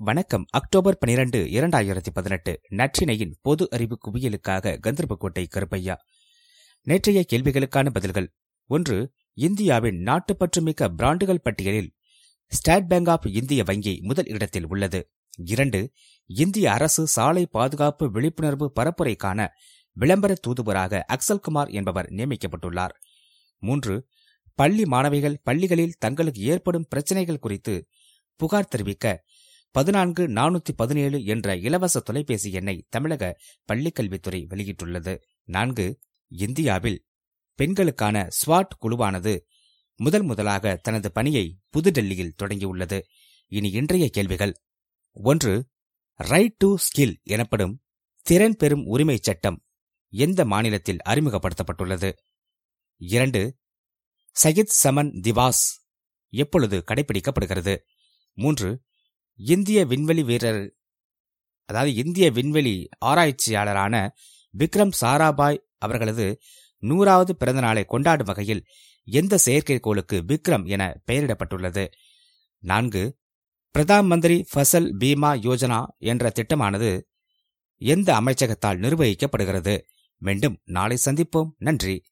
வணக்கம். அக்டோபர் பனிரெண்டு இரண்டாயிரத்தி பதினெட்டு. நற்றினையின் பொது அறிவு குவியலுக்காக கந்தர்போட்டை கருப்பையா. நேற்றைய கேள்விகளுக்கான பதில்கள். ஒன்று இந்தியாவின் நாட்டுப்பற்றுமிக்க பிராண்டுகள் பட்டியலில் ஸ்டேட் பேங்க் ஆஃப் இந்திய வங்கி முதல் இடத்தில் உள்ளது. இரண்டு இந்திய அரசு சாலை பாதுகாப்பு விழிப்புணர்வு பரப்புரைக்கான விளம்பர தூதுவராக அக்சல்குமார் என்பவர் நியமிக்கப்பட்டுள்ளார். மூன்று பள்ளி மாணவிகள் பள்ளிகளில் தங்களுக்கு ஏற்படும் பிரச்சனைகள் குறித்து புகார் தெரிவிக்க பதினான்கு நானூத்தி பதினேழு என்ற இலவச தொலைபேசி எண்ணை தமிழக பள்ளிக்கல்வித்துறை வெளியிட்டுள்ளது. நான்கு இந்தியாவில் பெண்களுக்கான ஸ்வாட் குழுவானது முதல் முதலாக தனது பணியை புதுடெல்லியில் தொடங்கியுள்ளது. இனி இன்றைய கேள்விகள். ஒன்று ரைட் டு ஸ்கில் எனப்படும் திறன் பெறும் உரிமை சட்டம் எந்த மாநிலத்தில் அறிமுகப்படுத்தப்பட்டுள்ளது? இரண்டு சயித் சமன் திவாஸ் எப்பொழுது கடைபிடிக்கப்படுகிறது? மூன்று இந்திய விண்வெளி வீரர் அதாவது இந்திய விண்வெளி ஆராய்ச்சியாளரான விக்ரம் சாராபாய் அவர்களது நூறாவது பிறந்த நாளை கொண்டாடும் வகையில் எந்த செயற்கைக்கோளுக்கு விக்ரம் என பெயரிடப்பட்டுள்ளது. நான்கு பிரதான் மந்திரி ஃபசல் பீமா யோஜனா என்ற திட்டமானது எந்த அமைச்சகத்தால் நிர்வகிக்கப்படுகிறது? மீண்டும் நாளை சந்திப்போம். நன்றி.